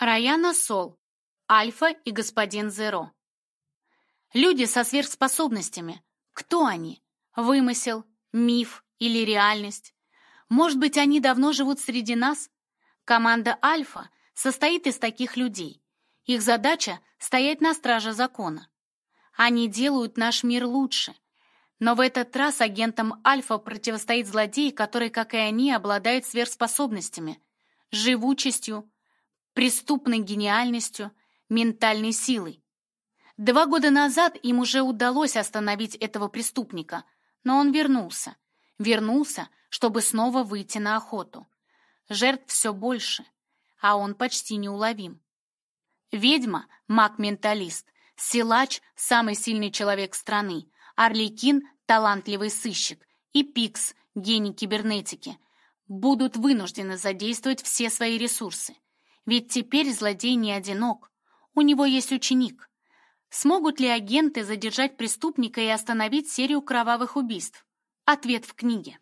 Раяна Сол, Альфа и господин Зеро. Люди со сверхспособностями. Кто они? Вымысел, миф или реальность? Может быть, они давно живут среди нас? Команда Альфа состоит из таких людей. Их задача — стоять на страже закона. Они делают наш мир лучше. Но в этот раз агентам Альфа противостоит злодей, который, как и они, обладает сверхспособностями, живучестью, преступной гениальностью, ментальной силой. Два года назад им уже удалось остановить этого преступника, но он вернулся. Вернулся, чтобы снова выйти на охоту. Жертв все больше, а он почти неуловим. Ведьма — маг-менталист, силач — самый сильный человек страны, Орликин — талантливый сыщик и Пикс — гений кибернетики — будут вынуждены задействовать все свои ресурсы — ведь теперь злодей не одинок. У него есть ученик. Смогут ли агенты задержать преступника и остановить серию кровавых убийств? Ответ в книге.